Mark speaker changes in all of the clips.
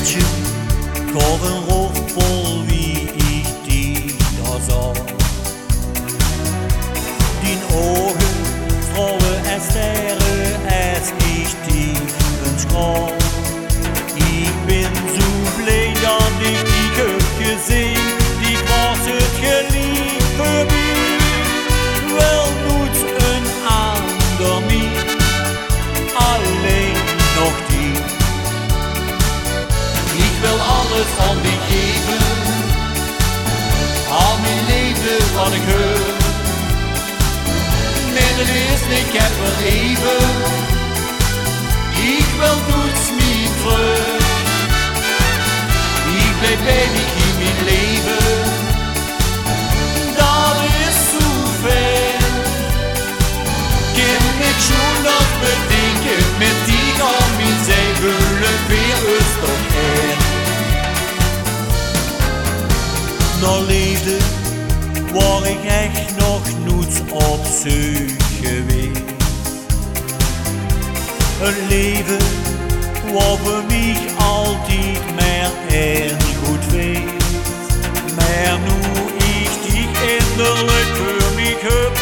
Speaker 1: Mädchen, Kurven hochvoll, wie ich dich da sah. Din Augen, frohe Ästere, als ich dich entsprach. Ich bin so blöd, dass ich dich gesehen alles al gegeven. Al mijn leven wat ik heb. Met is, ik heb wel even. Ik wil doets niet terug. Ik blijf bij die in mijn leven. Dat is zo ver. Kim ik schoen nog bedenken, met die al mijn zijn willen weer eens toch Nog leefde, waar ik echt nog nooit op zoek geweest. Een leven waar voor mij altijd meer erg goed weet. Maar nu ik die innerlijk voor mij heb,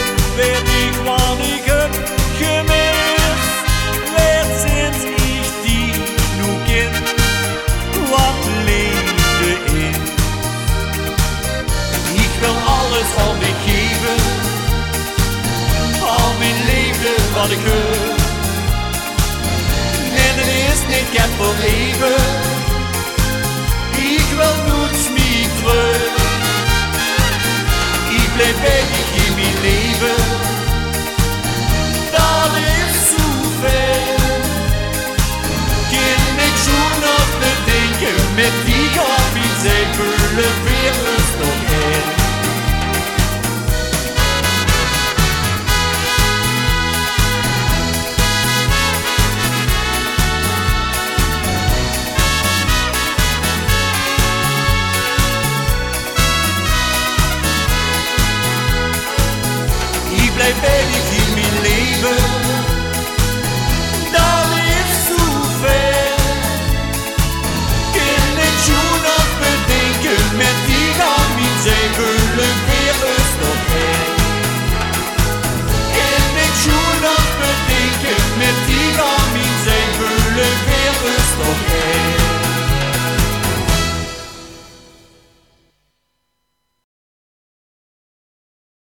Speaker 1: wat ik. En het is niet, ik heb voor even. Ik wil nooit meer terug. Ik blijf je in mijn leven. Dat is zoveel. Kan ik schon nog bedenken met die op mijn zij willen Ik